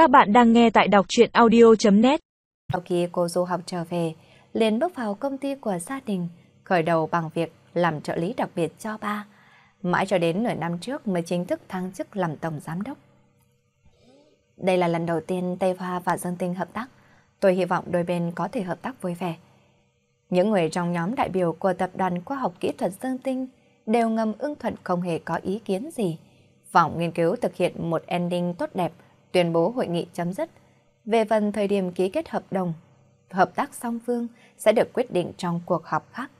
Các bạn đang nghe tại đọc truyện audio.net Sau khi cô du học trở về, liền bước vào công ty của gia đình, khởi đầu bằng việc làm trợ lý đặc biệt cho ba. Mãi cho đến nửa năm trước mới chính thức thăng chức làm tổng giám đốc. Đây là lần đầu tiên Tây Hoa và Dương Tinh hợp tác. Tôi hy vọng đôi bên có thể hợp tác vui vẻ. Những người trong nhóm đại biểu của Tập đoàn Khoa học Kỹ thuật Dương Tinh đều ngầm ưng thuận không hề có ý kiến gì. Vọng nghiên cứu thực hiện một ending tốt đẹp, tuyên bố hội nghị chấm dứt. Về phần thời điểm ký kết hợp đồng, hợp tác song phương sẽ được quyết định trong cuộc họp khác.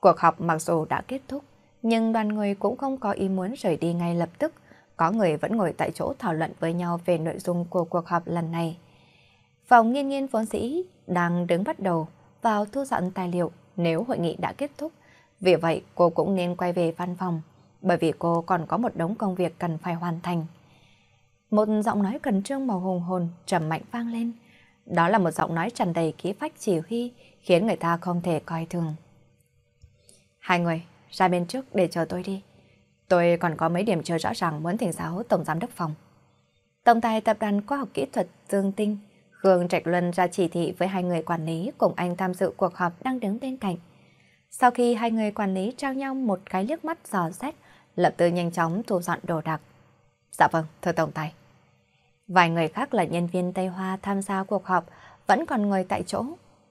Cuộc họp mặc dù đã kết thúc, nhưng đoàn người cũng không có ý muốn rời đi ngay lập tức. Có người vẫn ngồi tại chỗ thảo luận với nhau về nội dung của cuộc họp lần này. Phòng nghiên nghiên vốn sĩ đang đứng bắt đầu vào thu dọn tài liệu nếu hội nghị đã kết thúc. Vì vậy cô cũng nên quay về văn phòng, bởi vì cô còn có một đống công việc cần phải hoàn thành. Một giọng nói cần trương màu hùng hồn trầm mạnh vang lên. Đó là một giọng nói tràn đầy khí phách chỉ huy, khiến người ta không thể coi thường. Hai người, ra bên trước để chờ tôi đi. Tôi còn có mấy điểm chưa rõ ràng muốn thỉnh giáo Tổng Giám đốc Phòng. Tổng tài Tập đoàn Khoa học Kỹ thuật Dương Tinh, Khương Trạch Luân ra chỉ thị với hai người quản lý cùng anh tham dự cuộc họp đang đứng bên cạnh. Sau khi hai người quản lý trao nhau một cái liếc mắt dò xét, lập tức nhanh chóng thu dọn đồ đạc. Dạ vâng, thưa Tổng tài. Vài người khác là nhân viên Tây Hoa tham gia cuộc họp vẫn còn ngồi tại chỗ.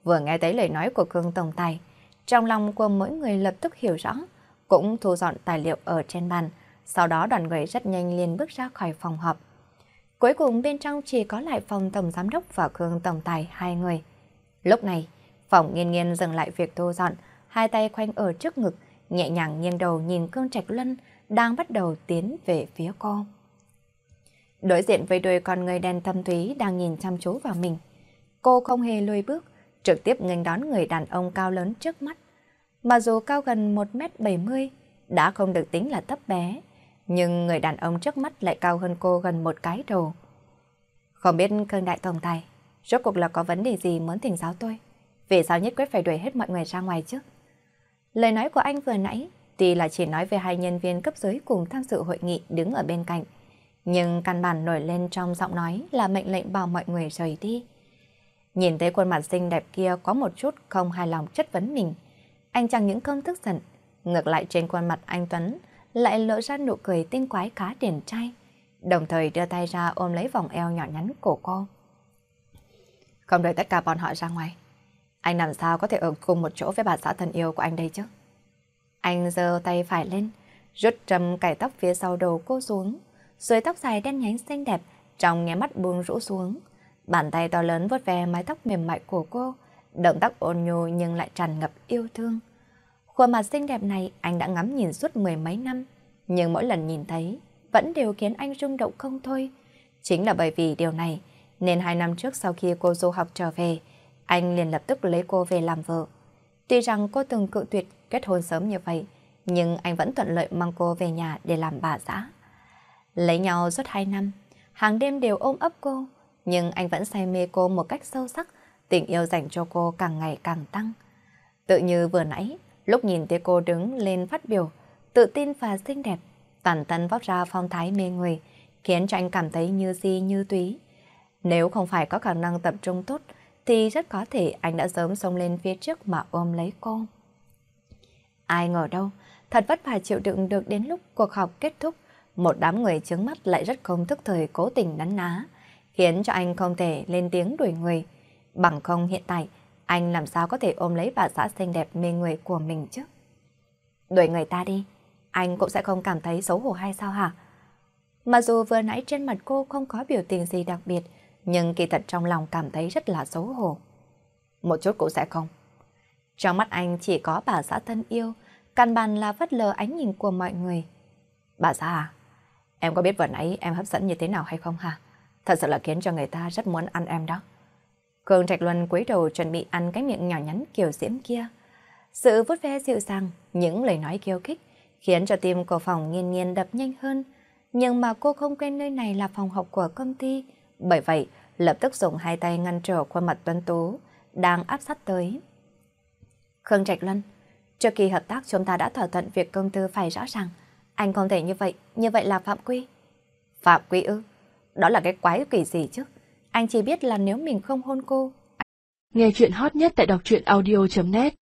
Vừa nghe thấy lời nói của Khương Tổng Tài, trong lòng của mỗi người lập tức hiểu rõ, cũng thu dọn tài liệu ở trên bàn. Sau đó đoàn người rất nhanh liền bước ra khỏi phòng họp. Cuối cùng bên trong chỉ có lại phòng Tổng Giám đốc và Khương Tổng Tài hai người. Lúc này, phòng nghiên nghiên dừng lại việc thu dọn, hai tay khoanh ở trước ngực, nhẹ nhàng nghiêng đầu nhìn Khương Trạch Luân đang bắt đầu tiến về phía cô. Đối diện với đôi con người đen thâm thúy đang nhìn chăm chú vào mình. Cô không hề lùi bước, trực tiếp nghênh đón người đàn ông cao lớn trước mắt. Mà dù cao gần 1m70, đã không được tính là thấp bé, nhưng người đàn ông trước mắt lại cao hơn cô gần một cái đầu. Không biết cơn đại tổng tài, rốt cuộc là có vấn đề gì muốn thỉnh giáo tôi? Vì sao nhất quyết phải đuổi hết mọi người ra ngoài chứ? Lời nói của anh vừa nãy, tuy là chỉ nói về hai nhân viên cấp dưới cùng tham dự hội nghị đứng ở bên cạnh, nhưng căn bản nổi lên trong giọng nói là mệnh lệnh bảo mọi người rời đi. Nhìn thấy khuôn mặt xinh đẹp kia có một chút không hài lòng chất vấn mình. Anh chẳng những không tức giận, ngược lại trên khuôn mặt anh Tuấn lại lộ ra nụ cười tinh quái cá điển trai, đồng thời đưa tay ra ôm lấy vòng eo nhỏ nhắn của cô. Không đợi tất cả bọn họ ra ngoài. Anh làm sao có thể ở cùng một chỗ với bà xã thân yêu của anh đây chứ? Anh giơ tay phải lên, rút trầm cải tóc phía sau đầu cô xuống, rồi tóc dài đen nhánh xinh đẹp trong nháy mắt buông rũ xuống. Bàn tay to lớn vuốt ve mái tóc mềm mại của cô, động tác ôn nhu nhưng lại tràn ngập yêu thương. Khuôn mặt xinh đẹp này anh đã ngắm nhìn suốt mười mấy năm, nhưng mỗi lần nhìn thấy vẫn đều khiến anh rung động không thôi. Chính là bởi vì điều này, nên hai năm trước sau khi cô du học trở về, anh liền lập tức lấy cô về làm vợ. Tuy rằng cô từng cự tuyệt kết hôn sớm như vậy, nhưng anh vẫn thuận lợi mang cô về nhà để làm bà xã. Lấy nhau suốt hai năm, hàng đêm đều ôm ấp cô, nhưng anh vẫn say mê cô một cách sâu sắc, tình yêu dành cho cô càng ngày càng tăng. Tự như vừa nãy, lúc nhìn thấy cô đứng lên phát biểu, tự tin và xinh đẹp, toàn thân vóc ra phong thái mê người, khiến cho anh cảm thấy như di như túy. Nếu không phải có khả năng tập trung tốt, thì rất có thể anh đã sớm xông lên phía trước mà ôm lấy cô. Ai ngờ đâu, thật vất vả chịu đựng được đến lúc cuộc họp kết thúc, một đám người chứng mắt lại rất không thức thời cố tình nắn ná, khiến cho anh không thể lên tiếng đuổi người. Bằng không hiện tại, anh làm sao có thể ôm lấy bà xã xinh đẹp mê người của mình chứ? Đuổi người ta đi, anh cũng sẽ không cảm thấy xấu hổ hay sao hả? Mà dù vừa nãy trên mặt cô không có biểu tình gì đặc biệt, nhưng kỳ thật trong lòng cảm thấy rất là xấu hổ. Một chút cũng sẽ không. Trong mắt anh chỉ có bà xã thân yêu, căn bản là vất lờ ánh nhìn của mọi người. Bà xã à, em có biết vừa nãy em hấp dẫn như thế nào hay không hả? Thật sự là khiến cho người ta rất muốn ăn em đó. Khương Trạch Luân cúi đầu chuẩn bị ăn cái miệng nhỏ nhắn kiểu diễm kia. Sự vút ve dịu dàng, những lời nói kiêu khích, khiến cho tim của phòng nghiên nghiên đập nhanh hơn. Nhưng mà cô không quên nơi này là phòng học của công ty. Bởi vậy, lập tức dùng hai tay ngăn trở khuôn mặt tuấn tú, đang áp sát tới. Khương Trạch Luân, trước khi hợp tác chúng ta đã thỏa thuận việc công tư phải rõ ràng. Anh không thể như vậy, như vậy là phạm quy. Phạm quy ư? Đó là cái quái quỷ gì chứ? Anh chỉ biết là nếu mình không hôn cô... Nghe chuyện hot nhất tại đọc truyện audio.net